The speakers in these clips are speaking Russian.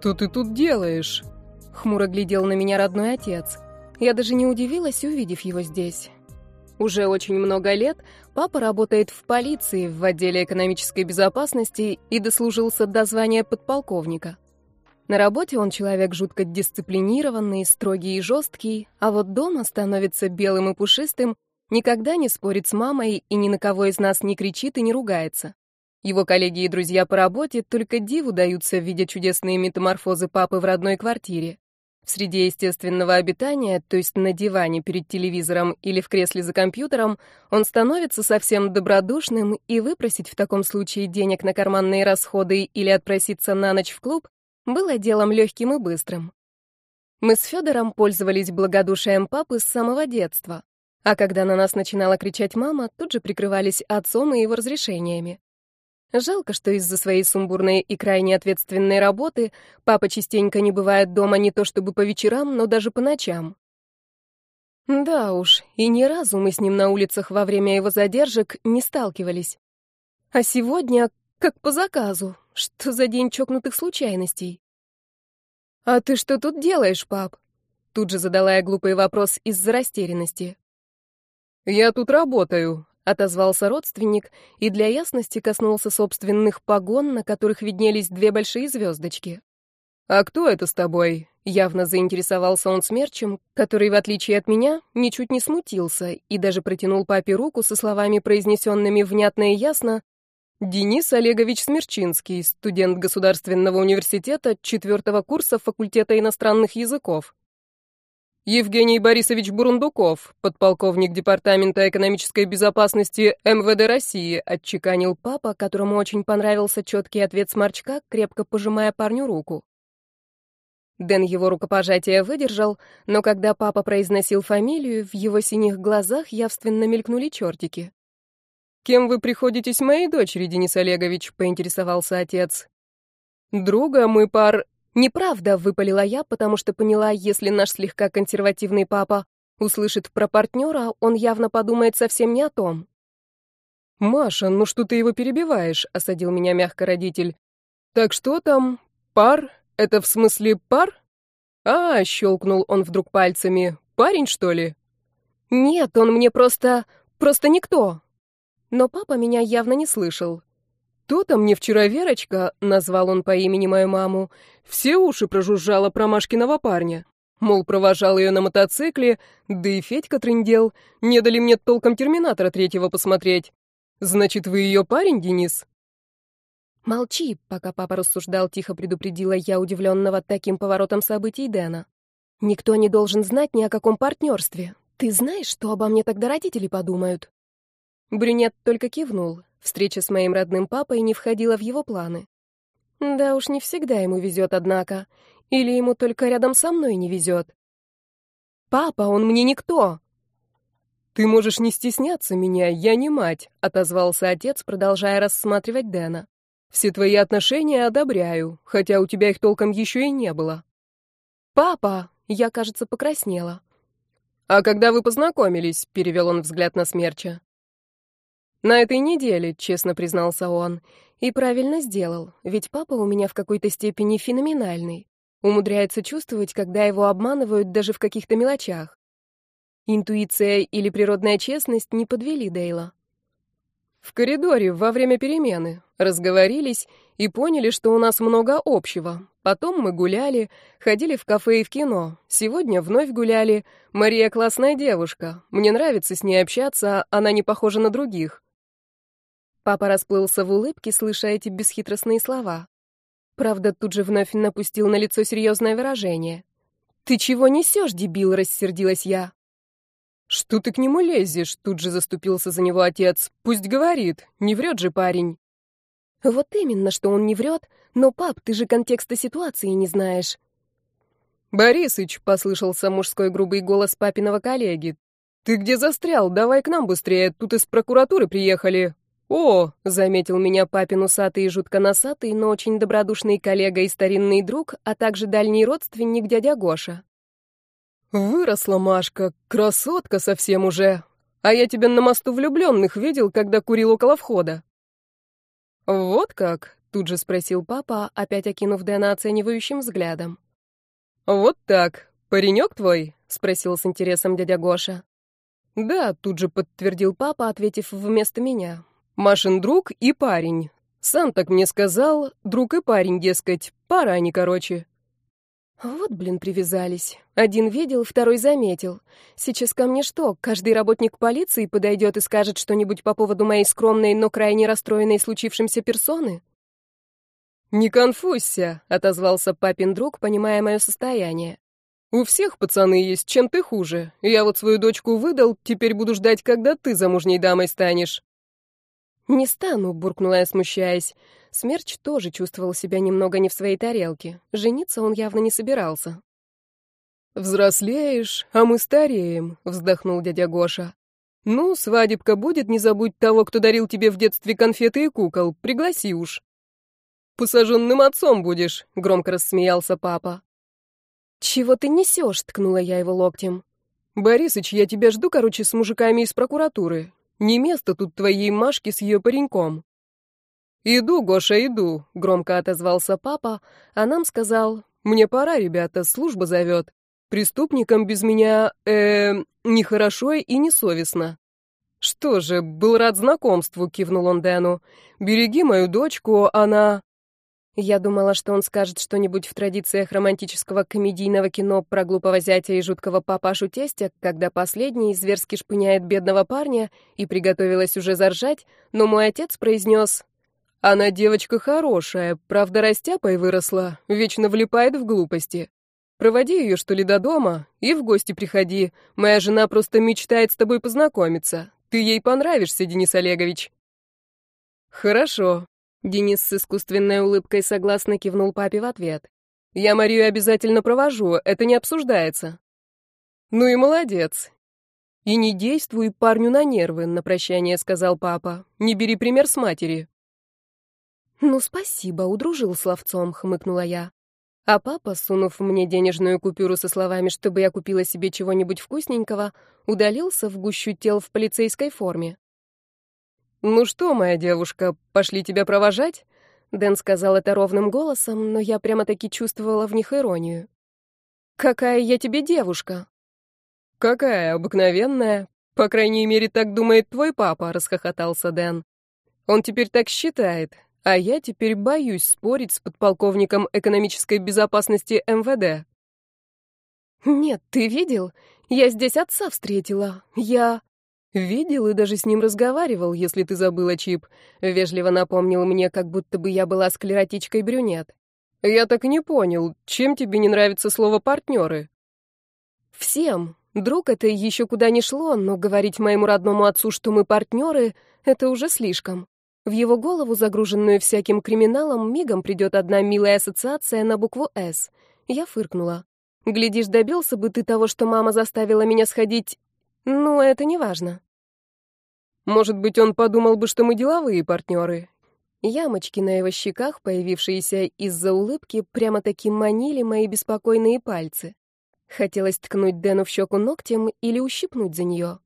«Что ты тут делаешь?» Хмуро глядел на меня родной отец. Я даже не удивилась, увидев его здесь. Уже очень много лет папа работает в полиции в отделе экономической безопасности и дослужился до звания подполковника. На работе он человек жутко дисциплинированный, строгий и жесткий, а вот дома становится белым и пушистым, никогда не спорит с мамой и ни на кого из нас не кричит и не ругается. Его коллеги и друзья по работе только диву даются, видя чудесные метаморфозы папы в родной квартире. В среде естественного обитания, то есть на диване перед телевизором или в кресле за компьютером, он становится совсем добродушным, и выпросить в таком случае денег на карманные расходы или отпроситься на ночь в клуб было делом легким и быстрым. Мы с Федором пользовались благодушием папы с самого детства, а когда на нас начинала кричать мама, тут же прикрывались отцом и его разрешениями. Жалко, что из-за своей сумбурной и крайне ответственной работы папа частенько не бывает дома не то чтобы по вечерам, но даже по ночам. Да уж, и ни разу мы с ним на улицах во время его задержек не сталкивались. А сегодня, как по заказу, что за день чокнутых случайностей? «А ты что тут делаешь, пап?» Тут же задала я глупый вопрос из-за растерянности. «Я тут работаю», отозвался родственник и для ясности коснулся собственных погон, на которых виднелись две большие звездочки. «А кто это с тобой?» Явно заинтересовался он смерчем, который, в отличие от меня, ничуть не смутился и даже протянул папе руку со словами, произнесенными внятно и ясно «Денис Олегович Смерчинский, студент Государственного университета четвертого курса факультета иностранных языков». Евгений Борисович Бурундуков, подполковник Департамента экономической безопасности МВД России, отчеканил папа, которому очень понравился четкий ответ сморчка, крепко пожимая парню руку. Дэн его рукопожатие выдержал, но когда папа произносил фамилию, в его синих глазах явственно мелькнули чертики. «Кем вы приходитесь моей дочери, Денис Олегович?» — поинтересовался отец. «Друга мы пар...» «Неправда», — выпалила я, потому что поняла, если наш слегка консервативный папа услышит про партнера, он явно подумает совсем не о том. «Маша, ну что ты его перебиваешь?» — осадил меня мягко родитель. «Так что там? Пар? Это в смысле пар?» «А, — щелкнул он вдруг пальцами, — парень, что ли?» «Нет, он мне просто... просто никто». Но папа меня явно не слышал. «То-то мне вчера Верочка, — назвал он по имени мою маму, — все уши прожужжала про Машкиного парня. Мол, провожал ее на мотоцикле, да и Федька трындел, не дали мне толком Терминатора третьего посмотреть. Значит, вы ее парень, Денис?» «Молчи», — пока папа рассуждал, тихо предупредила я удивленного таким поворотом событий Дэна. «Никто не должен знать ни о каком партнерстве. Ты знаешь, что обо мне тогда родители подумают?» Брюнет только кивнул. Встреча с моим родным папой не входила в его планы. Да уж не всегда ему везет, однако. Или ему только рядом со мной не везет. «Папа, он мне никто!» «Ты можешь не стесняться меня, я не мать», — отозвался отец, продолжая рассматривать Дэна. «Все твои отношения одобряю, хотя у тебя их толком еще и не было». «Папа!» — я, кажется, покраснела. «А когда вы познакомились?» — перевел он взгляд на Смерча. «На этой неделе», — честно признался он. И правильно сделал, ведь папа у меня в какой-то степени феноменальный. Умудряется чувствовать, когда его обманывают даже в каких-то мелочах. Интуиция или природная честность не подвели Дейла. В коридоре во время перемены разговорились и поняли, что у нас много общего. Потом мы гуляли, ходили в кафе и в кино. Сегодня вновь гуляли. Мария классная девушка. Мне нравится с ней общаться, она не похожа на других. Папа расплылся в улыбке, слыша эти бесхитростные слова. Правда, тут же вновь напустил на лицо серьезное выражение. «Ты чего несешь, дебил?» — рассердилась я. «Что ты к нему лезешь?» — тут же заступился за него отец. «Пусть говорит, не врет же парень». «Вот именно, что он не врет, но, пап, ты же контекста ситуации не знаешь». «Борисыч», — послышался мужской грубый голос папиного коллеги, — «ты где застрял? Давай к нам быстрее, тут из прокуратуры приехали. «О!» — заметил меня папин усатый и жутко носатый, но очень добродушный коллега и старинный друг, а также дальний родственник дядя Гоша. «Выросла Машка, красотка совсем уже. А я тебя на мосту влюбленных видел, когда курил около входа». «Вот как?» — тут же спросил папа, опять окинув Дэна оценивающим взглядом. «Вот так. Паренек твой?» — спросил с интересом дядя Гоша. «Да», — тут же подтвердил папа, ответив вместо меня. «Машин друг и парень. Сам так мне сказал, друг и парень, дескать, пара они, короче». Вот, блин, привязались. Один видел, второй заметил. Сейчас ко мне что, каждый работник полиции подойдет и скажет что-нибудь по поводу моей скромной, но крайне расстроенной случившимся персоны? «Не конфузься», — отозвался папин друг, понимая мое состояние. «У всех пацаны есть, чем ты хуже. Я вот свою дочку выдал, теперь буду ждать, когда ты замужней дамой станешь». «Не стану», — буркнула я, смущаясь. Смерч тоже чувствовал себя немного не в своей тарелке. Жениться он явно не собирался. «Взрослеешь, а мы стареем», — вздохнул дядя Гоша. «Ну, свадебка будет, не забудь того, кто дарил тебе в детстве конфеты и кукол. Пригласи уж». «Посаженным отцом будешь», — громко рассмеялся папа. «Чего ты несешь?» — ткнула я его локтем. «Борисыч, я тебя жду, короче, с мужиками из прокуратуры. Не место тут твоей Машке с ее пареньком». «Иду, Гоша, иду», — громко отозвался папа, а нам сказал, «Мне пора, ребята, служба зовет. Преступникам без меня, э, нехорошо и несовестно». «Что же, был рад знакомству», — кивнул он Дэну. «Береги мою дочку, она...» Я думала, что он скажет что-нибудь в традициях романтического комедийного кино про глупого зятя и жуткого папашу тестя, когда последний зверски шпыняет бедного парня, и приготовилась уже заржать, но мой отец произнес она девочка хорошая, правда, растяпой выросла, вечно влипает в глупости. Проводи ее, что ли, до дома и в гости приходи. Моя жена просто мечтает с тобой познакомиться. Ты ей понравишься, Денис Олегович». «Хорошо», — Денис с искусственной улыбкой согласно кивнул папе в ответ. «Я Марию обязательно провожу, это не обсуждается». «Ну и молодец». «И не действуй парню на нервы», — на прощание сказал папа. «Не бери пример с матери». «Ну, спасибо, удружил с ловцом», — хмыкнула я. А папа, сунув мне денежную купюру со словами, чтобы я купила себе чего-нибудь вкусненького, удалился в гущу тел в полицейской форме. «Ну что, моя девушка, пошли тебя провожать?» Дэн сказал это ровным голосом, но я прямо-таки чувствовала в них иронию. «Какая я тебе девушка?» «Какая, обыкновенная. По крайней мере, так думает твой папа», — расхохотался Дэн. «Он теперь так считает. А я теперь боюсь спорить с подполковником экономической безопасности МВД. Нет, ты видел? Я здесь отца встретила. Я... Видел и даже с ним разговаривал, если ты забыла, Чип. Вежливо напомнил мне, как будто бы я была склеротичкой брюнет. Я так не понял, чем тебе не нравится слово «партнеры»? Всем. Друг это еще куда ни шло, но говорить моему родному отцу, что мы партнеры, это уже слишком. В его голову, загруженную всяким криминалом, мигом придет одна милая ассоциация на букву «С». Я фыркнула. Глядишь, добился бы ты того, что мама заставила меня сходить. Ну, это не важно. Может быть, он подумал бы, что мы деловые партнеры. Ямочки на его щеках, появившиеся из-за улыбки, прямо-таки манили мои беспокойные пальцы. Хотелось ткнуть Дэну в щеку ногтем или ущипнуть за нее.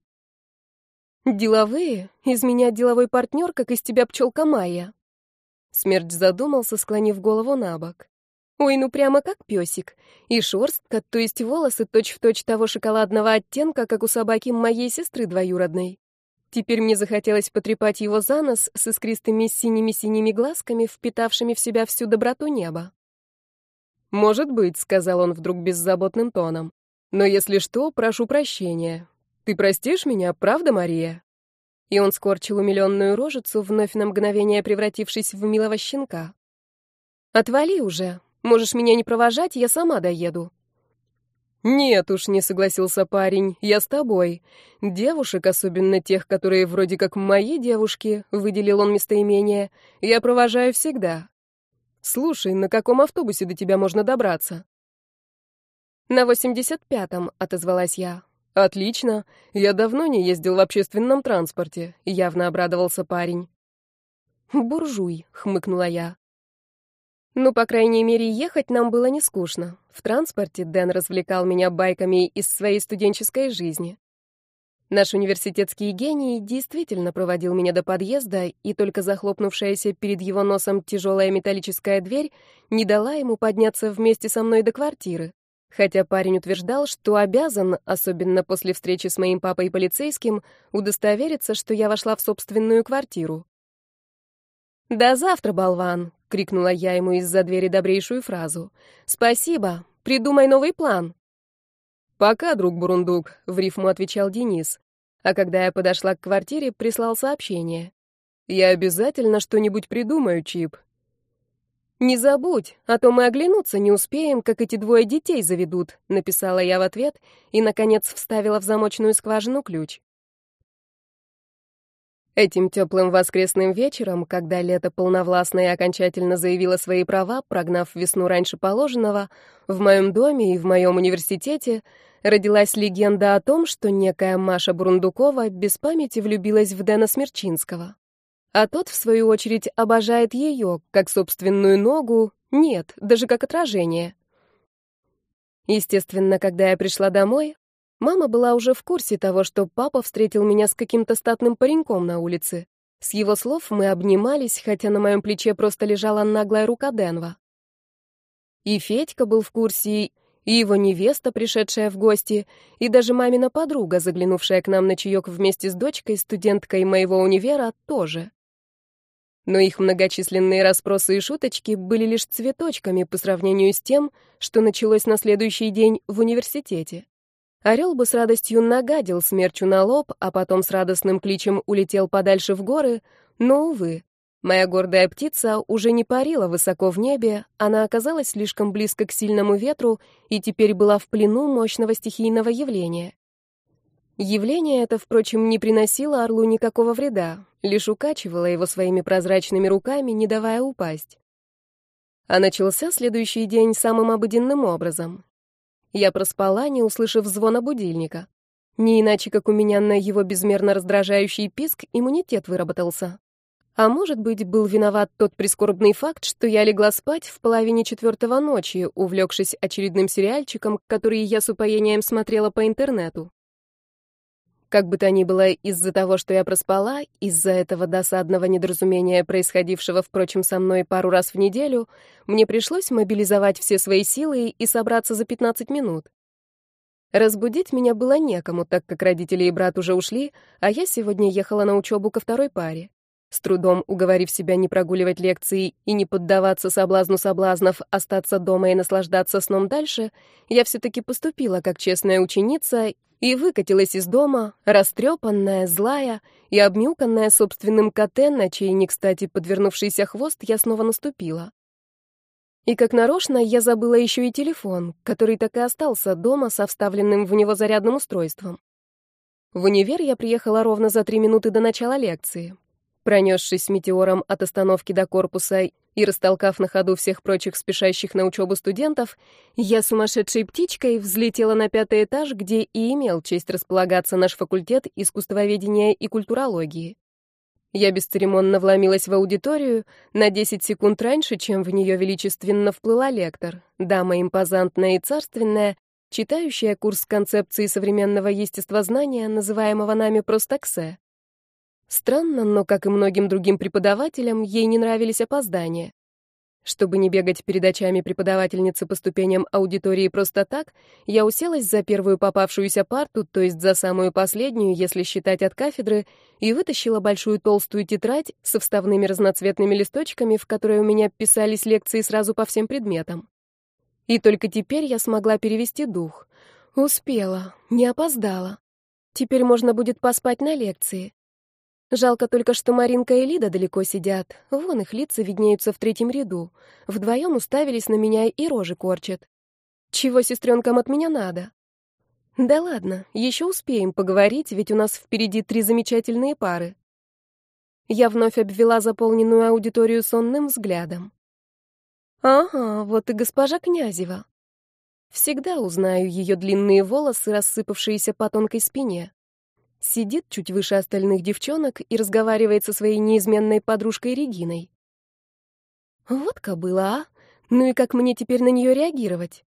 «Деловые? Из меня деловой партнер, как из тебя пчелка Майя». Смерть задумался, склонив голову на бок. «Ой, ну прямо как песик. И шерстка, то есть волосы точь-в-точь точь того шоколадного оттенка, как у собаки моей сестры двоюродной. Теперь мне захотелось потрепать его за нос с искристыми синими-синими глазками, впитавшими в себя всю доброту неба. «Может быть», — сказал он вдруг беззаботным тоном. «Но если что, прошу прощения. Ты простишь меня, правда, Мария?» И он скорчил умиленную рожицу, вновь на мгновение превратившись в милого щенка. «Отвали уже. Можешь меня не провожать, я сама доеду». «Нет уж», — не согласился парень, — «я с тобой. Девушек, особенно тех, которые вроде как мои девушки», — выделил он местоимение, — «я провожаю всегда. Слушай, на каком автобусе до тебя можно добраться?» «На восемьдесят пятом», — отозвалась я. Отлично. Я давно не ездил в общественном транспорте, явно обрадовался парень. Буржуй, хмыкнула я. Ну, по крайней мере, ехать нам было не скучно. В транспорте Дэн развлекал меня байками из своей студенческой жизни. Наш университетский гений действительно проводил меня до подъезда, и только захлопнувшаяся перед его носом тяжелая металлическая дверь не дала ему подняться вместе со мной до квартиры. Хотя парень утверждал, что обязан, особенно после встречи с моим папой полицейским, удостовериться, что я вошла в собственную квартиру. «До завтра, болван!» — крикнула я ему из-за двери добрейшую фразу. «Спасибо! Придумай новый план!» «Пока, друг Бурундук», — в рифму отвечал Денис. А когда я подошла к квартире, прислал сообщение. «Я обязательно что-нибудь придумаю, Чип». «Не забудь, а то мы оглянуться не успеем, как эти двое детей заведут», — написала я в ответ и, наконец, вставила в замочную скважину ключ. Этим теплым воскресным вечером, когда лето полновластно и окончательно заявило свои права, прогнав весну раньше положенного, в моем доме и в моем университете родилась легенда о том, что некая Маша Брундукова без памяти влюбилась в Дэна Смерчинского. А тот, в свою очередь, обожает ее, как собственную ногу, нет, даже как отражение. Естественно, когда я пришла домой, Мама была уже в курсе того, что папа встретил меня с каким-то статным пареньком на улице. С его слов мы обнимались, хотя на моем плече просто лежала наглая рука Денва. И Федька был в курсе, и его невеста, пришедшая в гости, и даже мамина подруга, заглянувшая к нам на чаек вместе с дочкой, студенткой моего универа, тоже. Но их многочисленные расспросы и шуточки были лишь цветочками по сравнению с тем, что началось на следующий день в университете. Орел бы с радостью нагадил смерчу на лоб, а потом с радостным кличем улетел подальше в горы, но, увы, моя гордая птица уже не парила высоко в небе, она оказалась слишком близко к сильному ветру и теперь была в плену мощного стихийного явления. Явление это, впрочем, не приносило орлу никакого вреда, лишь укачивало его своими прозрачными руками, не давая упасть. А начался следующий день самым обыденным образом. Я проспала, не услышав звона будильника. Не иначе, как у меня на его безмерно раздражающий писк иммунитет выработался. А может быть, был виноват тот прискорбный факт, что я легла спать в половине четвертого ночи, увлекшись очередным сериальчиком, который я с упоением смотрела по интернету. Как бы то ни было, из-за того, что я проспала, из-за этого досадного недоразумения, происходившего, впрочем, со мной пару раз в неделю, мне пришлось мобилизовать все свои силы и собраться за 15 минут. Разбудить меня было некому, так как родители и брат уже ушли, а я сегодня ехала на учебу ко второй паре. С трудом уговорив себя не прогуливать лекции и не поддаваться соблазну соблазнов остаться дома и наслаждаться сном дальше, я все-таки поступила как честная ученица и выкатилась из дома, растрепанная, злая и обмюканная собственным коте, на чей не кстати подвернувшийся хвост я снова наступила. И как нарочно я забыла еще и телефон, который так и остался дома со вставленным в него зарядным устройством. В универ я приехала ровно за три минуты до начала лекции. Пронесшись метеором от остановки до корпуса и растолкав на ходу всех прочих спешащих на учебу студентов, я сумасшедшей птичкой взлетела на пятый этаж, где и имел честь располагаться наш факультет искусствоведения и культурологии. Я бесцеремонно вломилась в аудиторию на 10 секунд раньше, чем в нее величественно вплыла лектор, дама импозантная и царственная, читающая курс концепции современного естествознания, называемого нами просто КСЭ. Странно, но, как и многим другим преподавателям, ей не нравились опоздания. Чтобы не бегать перед очами преподавательницы по ступеням аудитории просто так, я уселась за первую попавшуюся парту, то есть за самую последнюю, если считать от кафедры, и вытащила большую толстую тетрадь со вставными разноцветными листочками, в которой у меня писались лекции сразу по всем предметам. И только теперь я смогла перевести дух. Успела, не опоздала. Теперь можно будет поспать на лекции. Жалко только, что Маринка и Лида далеко сидят. Вон их лица виднеются в третьем ряду. Вдвоем уставились на меня и рожи корчат. Чего сестренкам от меня надо? Да ладно, еще успеем поговорить, ведь у нас впереди три замечательные пары. Я вновь обвела заполненную аудиторию сонным взглядом. Ага, вот и госпожа Князева. Всегда узнаю ее длинные волосы, рассыпавшиеся по тонкой спине. Сидит чуть выше остальных девчонок и разговаривает со своей неизменной подружкой Региной. Вот кобыла, а? Ну и как мне теперь на нее реагировать?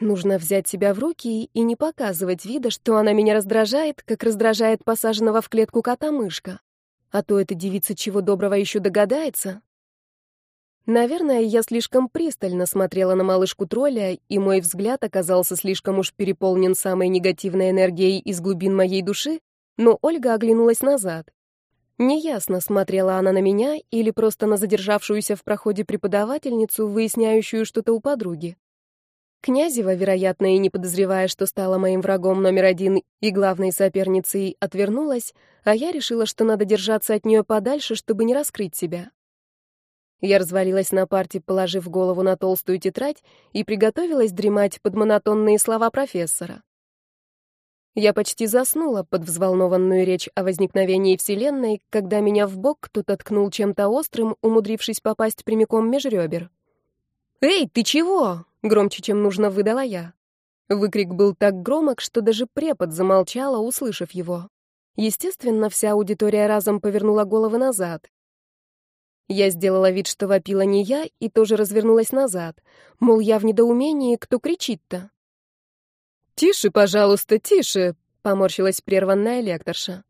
Нужно взять себя в руки и не показывать вида, что она меня раздражает, как раздражает посаженного в клетку кота-мышка. А то эта девица чего доброго еще догадается. Наверное, я слишком пристально смотрела на малышку тролля, и мой взгляд оказался слишком уж переполнен самой негативной энергией из глубин моей души, но Ольга оглянулась назад. Неясно, смотрела она на меня или просто на задержавшуюся в проходе преподавательницу, выясняющую что-то у подруги. Князева, вероятно, и не подозревая, что стала моим врагом номер один и главной соперницей, отвернулась, а я решила, что надо держаться от нее подальше, чтобы не раскрыть себя. Я развалилась на парте, положив голову на толстую тетрадь, и приготовилась дремать под монотонные слова профессора. Я почти заснула под взволнованную речь о возникновении Вселенной, когда меня в бок кто-то ткнул чем-то острым, умудрившись попасть прямиком меж ребер. «Эй, ты чего?» Громче, чем нужно, выдала я. Выкрик был так громок, что даже препод замолчала, услышав его. Естественно, вся аудитория разом повернула головы назад. Я сделала вид, что вопила не я, и тоже развернулась назад. Мол, я в недоумении, кто кричит-то? «Тише, пожалуйста, тише!» — поморщилась прерванная лекторша.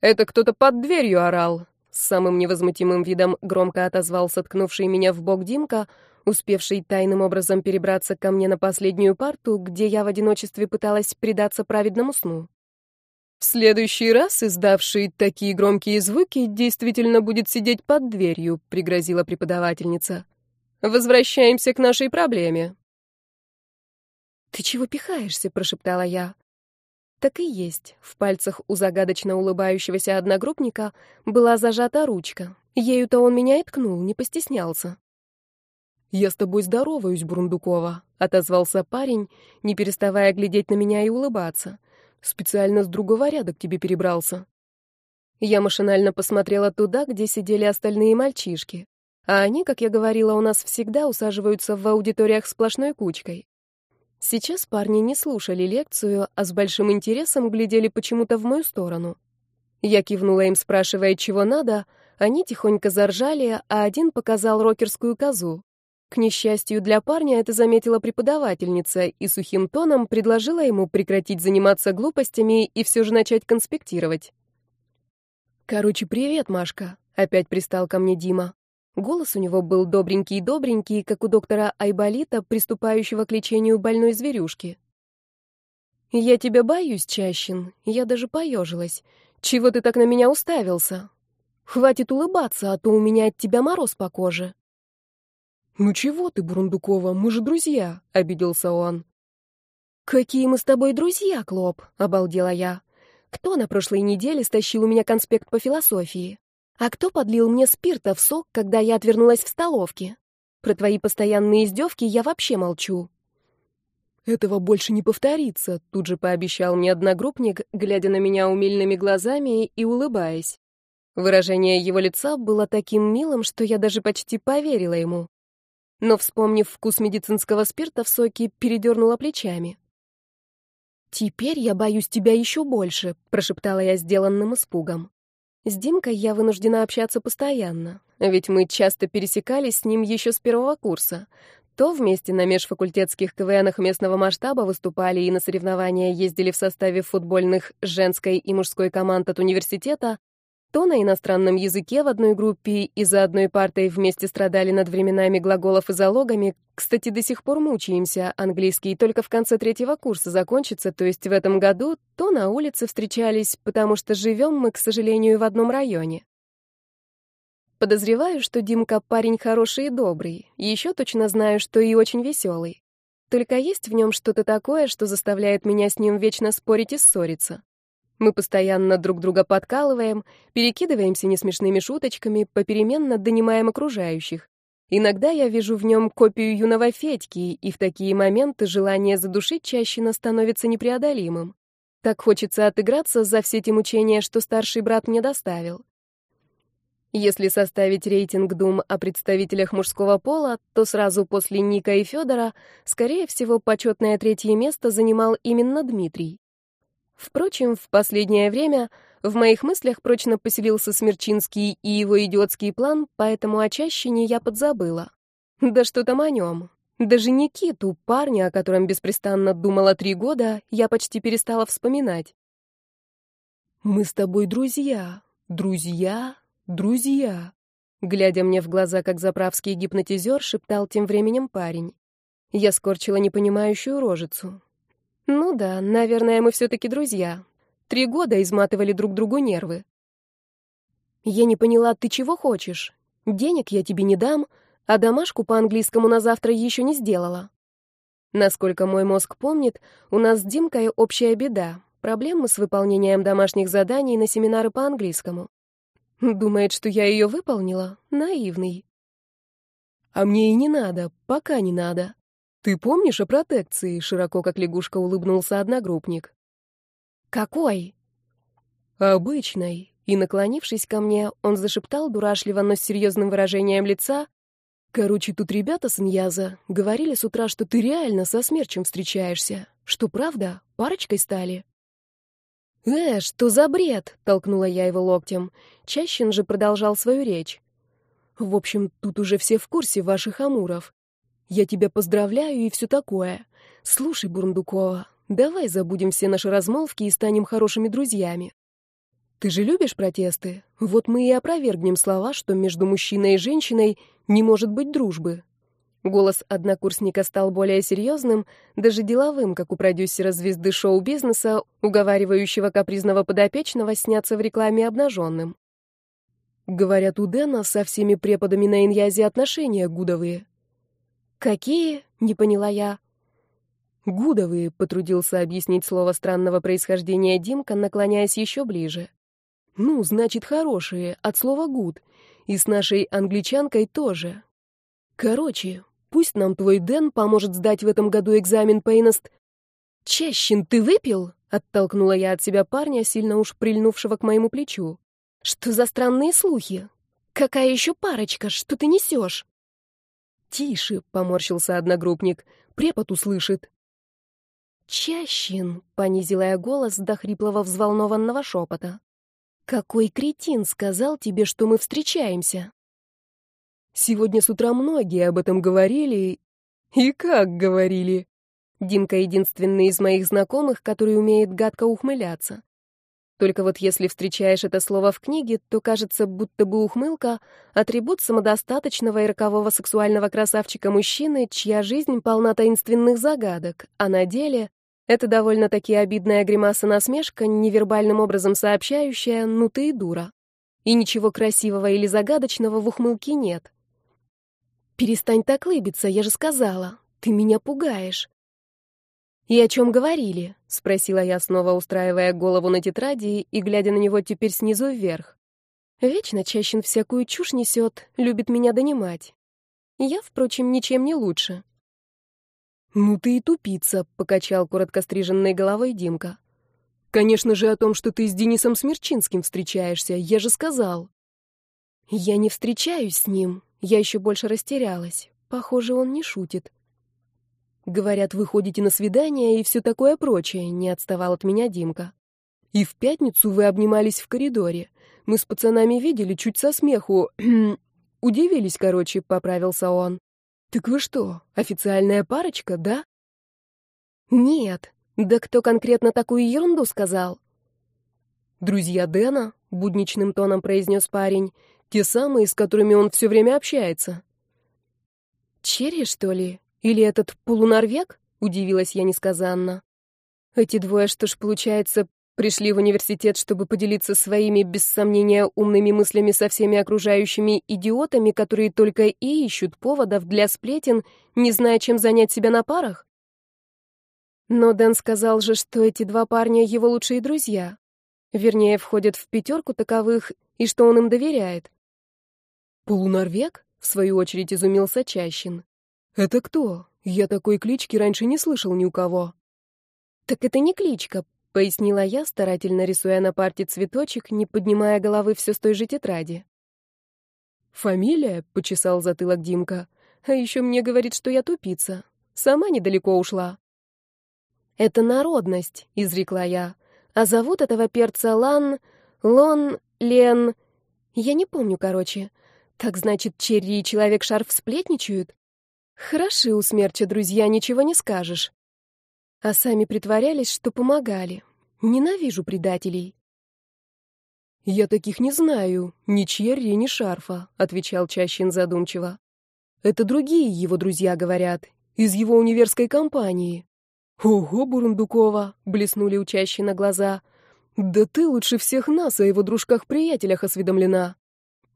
«Это кто-то под дверью орал!» С самым невозмутимым видом громко отозвался ткнувший меня в бок Димка, успевший тайным образом перебраться ко мне на последнюю парту, где я в одиночестве пыталась предаться праведному сну. В следующий раз издавший такие громкие звуки действительно будет сидеть под дверью, пригрозила преподавательница. Возвращаемся к нашей проблеме. Ты чего пихаешься, прошептала я. Так и есть. В пальцах у загадочно улыбающегося одногруппника была зажата ручка. Ею-то он меня и ткнул, не постеснялся. «Я с тобой здороваюсь, Бурундукова», — отозвался парень, не переставая глядеть на меня и улыбаться. «Специально с другого ряда к тебе перебрался». Я машинально посмотрела туда, где сидели остальные мальчишки. А они, как я говорила, у нас всегда усаживаются в аудиториях сплошной кучкой. Сейчас парни не слушали лекцию, а с большим интересом глядели почему-то в мою сторону. Я кивнула им, спрашивая, чего надо, они тихонько заржали, а один показал рокерскую козу. К несчастью для парня это заметила преподавательница и сухим тоном предложила ему прекратить заниматься глупостями и все же начать конспектировать. «Короче, привет, Машка», — опять пристал ко мне Дима. Голос у него был добренький-добренький, как у доктора Айболита, приступающего к лечению больной зверюшки. «Я тебя боюсь, Чащин. Я даже поежилась. Чего ты так на меня уставился? Хватит улыбаться, а то у меня от тебя мороз по коже». «Ну чего ты, Бурундукова, мы же друзья», — обиделся он. «Какие мы с тобой друзья, Клоп?» — обалдела я. «Кто на прошлой неделе стащил у меня конспект по философии? А кто подлил мне спирта в сок, когда я отвернулась в столовке? Про твои постоянные издевки я вообще молчу». «Этого больше не повторится», — тут же пообещал мне одногруппник, глядя на меня умильными глазами и улыбаясь. Выражение его лица было таким милым, что я даже почти поверила ему но, вспомнив вкус медицинского спирта в соке, передернула плечами. «Теперь я боюсь тебя еще больше», — прошептала я сделанным испугом. С Димкой я вынуждена общаться постоянно, ведь мы часто пересекались с ним еще с первого курса. То вместе на межфакультетских КВНах местного масштаба выступали и на соревнования ездили в составе футбольных женской и мужской команд от университета, то на иностранном языке в одной группе и за одной партой вместе страдали над временами глаголов и залогами. Кстати, до сих пор мучаемся. Английский только в конце третьего курса закончится, то есть в этом году, то на улице встречались, потому что живем мы, к сожалению, в одном районе. Подозреваю, что Димка парень хороший и добрый. Еще точно знаю, что и очень веселый. Только есть в нем что-то такое, что заставляет меня с ним вечно спорить и ссориться. Мы постоянно друг друга подкалываем, перекидываемся несмешными шуточками, попеременно донимаем окружающих. Иногда я вижу в нем копию юного Федьки, и в такие моменты желание задушить чаще становится непреодолимым. Так хочется отыграться за все те мучения, что старший брат мне доставил. Если составить рейтинг дум о представителях мужского пола, то сразу после Ника и Федора, скорее всего, почетное третье место занимал именно Дмитрий. Впрочем, в последнее время в моих мыслях прочно поселился Смерчинский и его идиотский план, поэтому о Чащине я подзабыла. Да что там о нем. Даже Никиту, парня, о котором беспрестанно думала три года, я почти перестала вспоминать. «Мы с тобой друзья, друзья, друзья», глядя мне в глаза, как заправский гипнотизер, шептал тем временем парень. Я скорчила непонимающую рожицу. «Ну да, наверное, мы все-таки друзья. Три года изматывали друг другу нервы». «Я не поняла, ты чего хочешь? Денег я тебе не дам, а домашку по английскому на завтра еще не сделала. Насколько мой мозг помнит, у нас с Димкой общая беда. Проблемы с выполнением домашних заданий на семинары по английскому. Думает, что я ее выполнила? Наивный. А мне и не надо, пока не надо. Ты помнишь о протекции? Широко, как лягушка, улыбнулся одногруппник. Какой? Обычной. И, наклонившись ко мне, он зашептал дурашливо, но с серьезным выражением лица, Короче, тут ребята с Иньяза говорили с утра, что ты реально со смерчем встречаешься. Что правда? Парочкой стали? «Э, что за бред?» — толкнула я его локтем. Чащин же продолжал свою речь. «В общем, тут уже все в курсе ваших амуров. Я тебя поздравляю и все такое. Слушай, Бурундукова, давай забудем все наши размолвки и станем хорошими друзьями. Ты же любишь протесты? Вот мы и опровергнем слова, что между мужчиной и женщиной не может быть дружбы. Голос однокурсника стал более серьезным, даже деловым, как у продюсера звезды шоу-бизнеса, уговаривающего капризного подопечного сняться в рекламе обнаженным. Говорят, у Дэна со всеми преподами на Иньязе отношения гудовые. «Какие?» — не поняла я. «Гудовые», — потрудился объяснить слово странного происхождения Димка, наклоняясь еще ближе. Ну, значит, хорошие, от слова «гуд». И с нашей англичанкой тоже. Короче, пусть нам твой Дэн поможет сдать в этом году экзамен по иност... «Чащин, ты выпил?» — оттолкнула я от себя парня, сильно уж прильнувшего к моему плечу. «Что за странные слухи? Какая еще парочка? Что ты несешь?» «Тише», — поморщился одногруппник, — «препод услышит». «Чащин», — понизила я голос до хриплого взволнованного шепота. Какой кретин сказал тебе, что мы встречаемся? Сегодня с утра многие об этом говорили. И как говорили? Димка единственный из моих знакомых, который умеет гадко ухмыляться. Только вот если встречаешь это слово в книге, то кажется, будто бы ухмылка — атрибут самодостаточного и рокового сексуального красавчика-мужчины, чья жизнь полна таинственных загадок, а на деле это довольно-таки обидная гримаса-насмешка, невербальным образом сообщающая «ну ты и дура». И ничего красивого или загадочного в ухмылке нет. «Перестань так лыбиться, я же сказала. Ты меня пугаешь». «И о чем говорили?» — спросила я, снова устраивая голову на тетради и глядя на него теперь снизу вверх. Вечно Чащин всякую чушь несет, любит меня донимать. Я, впрочем, ничем не лучше. «Ну ты и тупица», — покачал короткостриженной головой Димка. «Конечно же о том, что ты с Денисом Смерчинским встречаешься, я же сказал». «Я не встречаюсь с ним», я еще больше растерялась. Похоже, он не шутит. Говорят, вы ходите на свидания и все такое прочее, не отставал от меня Димка. И в пятницу вы обнимались в коридоре. Мы с пацанами видели чуть со смеху. Удивились, короче, поправился он. «Так вы что, официальная парочка, да?» «Нет. Да кто конкретно такую ерунду сказал?» «Друзья Дэна», — будничным тоном произнес парень, «те самые, с которыми он все время общается». «Черри, что ли? Или этот полунорвег?» — удивилась я несказанно. «Эти двое, что ж, получается, Пришли в университет, чтобы поделиться своими, без сомнения, умными мыслями со всеми окружающими идиотами, которые только и ищут поводов для сплетен, не зная, чем занять себя на парах? Но Дэн сказал же, что эти два парня его лучшие друзья. Вернее, входят в пятерку таковых, и что он им доверяет. «Полунорвег?» — в свою очередь изумился Чащин. «Это кто? Я такой клички раньше не слышал ни у кого». «Так это не кличка, пояснила я, старательно рисуя на парте цветочек, не поднимая головы все с той же тетради. «Фамилия?» — почесал затылок Димка. «А еще мне говорит, что я тупица. Сама недалеко ушла». «Это народность», — изрекла я. «А зовут этого перца Лан... Лон... Лен... Я не помню, короче. Так значит, Черри и Человек-шарф сплетничают?» Хороши у смерча друзья, ничего не скажешь. А сами притворялись, что помогали. Ненавижу предателей. «Я таких не знаю, ни Черри, ни Шарфа», — отвечал Чащин задумчиво. «Это другие его друзья говорят, из его универской компании». «Ого, Бурундукова!» — блеснули у Чащина глаза. «Да ты лучше всех нас о его дружках-приятелях осведомлена».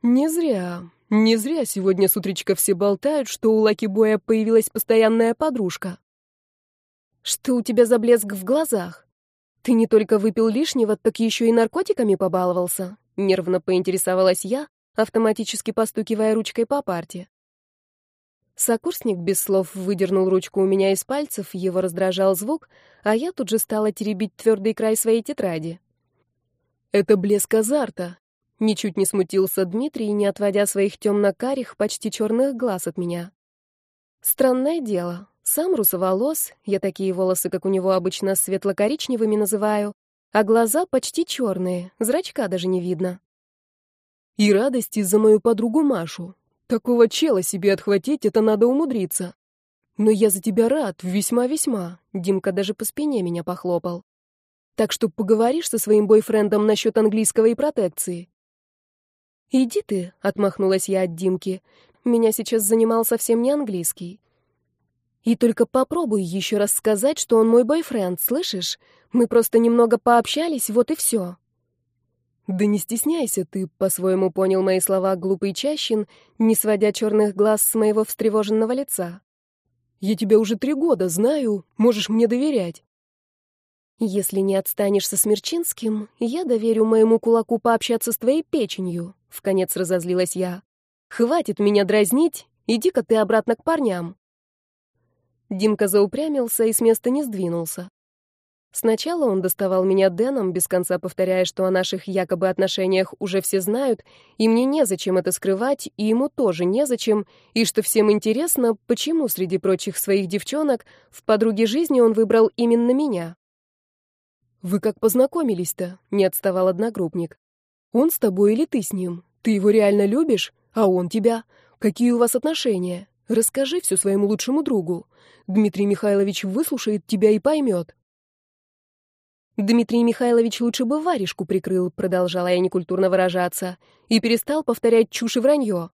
«Не зря, не зря сегодня с утречка все болтают, что у Лаки Боя появилась постоянная подружка». «Что у тебя за блеск в глазах?» «Ты не только выпил лишнего, так еще и наркотиками побаловался?» — нервно поинтересовалась я, автоматически постукивая ручкой по парте. Сокурсник без слов выдернул ручку у меня из пальцев, его раздражал звук, а я тут же стала теребить твердый край своей тетради. «Это блеск азарта», — ничуть не смутился Дмитрий, не отводя своих темно-карих, почти черных глаз от меня. Странное дело, сам русоволос, я такие волосы, как у него обычно, светло-коричневыми называю, а глаза почти черные, зрачка даже не видно. И радость из-за мою подругу Машу. Такого чела себе отхватить, это надо умудриться. Но я за тебя рад, весьма-весьма. Димка даже по спине меня похлопал. Так что поговоришь со своим бойфрендом насчет английского и протекции. «Иди ты», — отмахнулась я от Димки. «Меня сейчас занимал совсем не английский. И только попробуй еще раз сказать, что он мой бойфренд, слышишь? Мы просто немного пообщались, вот и все». «Да не стесняйся, ты по-своему понял мои слова, глупый Чащин, не сводя черных глаз с моего встревоженного лица. Я тебя уже три года знаю, можешь мне доверять». «Если не отстанешь со Смерчинским, я доверю моему кулаку пообщаться с твоей печенью», — вконец разозлилась я. «Хватит меня дразнить, иди-ка ты обратно к парням». Димка заупрямился и с места не сдвинулся. Сначала он доставал меня Дэном, без конца повторяя, что о наших якобы отношениях уже все знают, и мне незачем это скрывать, и ему тоже незачем, и что всем интересно, почему среди прочих своих девчонок в подруге жизни он выбрал именно меня. «Вы как познакомились-то?» — не отставал одногруппник. «Он с тобой или ты с ним? Ты его реально любишь? А он тебя? Какие у вас отношения? Расскажи все своему лучшему другу. Дмитрий Михайлович выслушает тебя и поймет. Дмитрий Михайлович лучше бы варежку прикрыл, продолжала я некультурно выражаться, и перестал повторять чушь и вранье.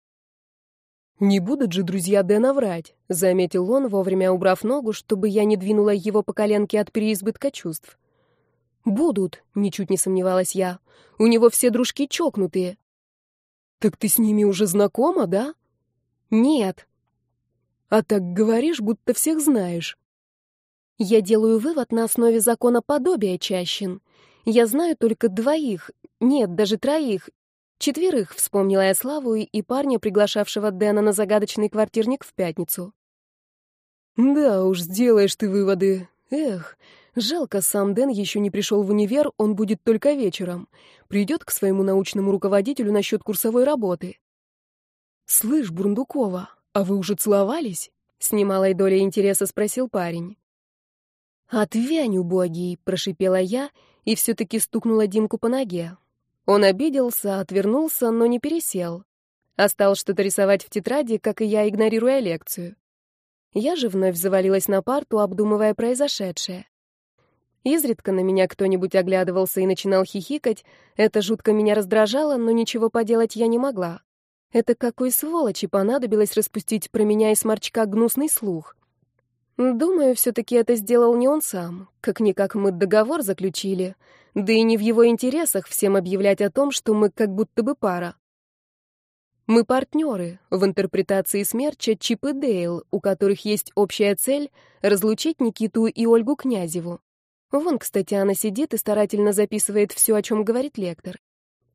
«Не будут же друзья Дэна врать», — заметил он, вовремя убрав ногу, чтобы я не двинула его по коленке от переизбытка чувств. «Будут», — ничуть не сомневалась я. «У него все дружки чокнутые». «Так ты с ними уже знакома, да?» «Нет», а так говоришь, будто всех знаешь. Я делаю вывод на основе закона подобия Чащин. Я знаю только двоих, нет, даже троих. Четверых вспомнила я Славу и парня, приглашавшего Дэна на загадочный квартирник в пятницу. Да уж, сделаешь ты выводы. Эх, жалко, сам Дэн еще не пришел в универ, он будет только вечером. Придет к своему научному руководителю насчет курсовой работы. Слышь, Бурундукова, «А вы уже целовались?» — с немалой долей интереса спросил парень. «Отвянь, убогий!» — прошипела я и все-таки стукнула Димку по ноге. Он обиделся, отвернулся, но не пересел. А стал что-то рисовать в тетради, как и я, игнорируя лекцию. Я же вновь завалилась на парту, обдумывая произошедшее. Изредка на меня кто-нибудь оглядывался и начинал хихикать. Это жутко меня раздражало, но ничего поделать я не могла. Это какой сволочи понадобилось распустить про меня и сморчка гнусный слух? Думаю, все-таки это сделал не он сам. Как-никак мы договор заключили. Да и не в его интересах всем объявлять о том, что мы как будто бы пара. Мы партнеры в интерпретации смерча Чип и Дейл, у которых есть общая цель — разлучить Никиту и Ольгу Князеву. Вон, кстати, она сидит и старательно записывает все, о чем говорит лектор.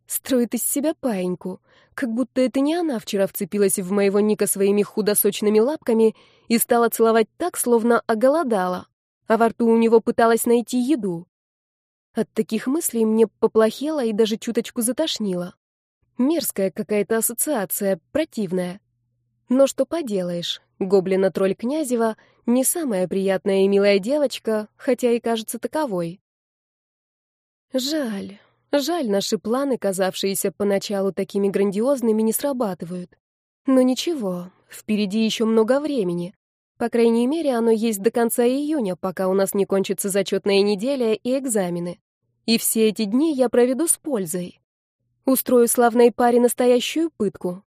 Строит из себя паиньку, как будто это не она вчера вцепилась в моего Ника своими худосочными лапками и стала целовать так, словно оголодала, а во рту у него пыталась найти еду. От таких мыслей мне поплохело и даже чуточку затошнило. Мерзкая какая-то ассоциация, противная. Но что поделаешь, гоблина-тролль Князева не самая приятная и милая девочка, хотя и кажется таковой. Жаль, Жаль, наши планы, казавшиеся поначалу такими грандиозными, не срабатывают. Но ничего, Впереди еще много времени. По крайней мере, оно есть до конца июня, пока у нас не кончится зачетная неделя и экзамены. И все эти дни я проведу с пользой. Устрою славной паре настоящую пытку.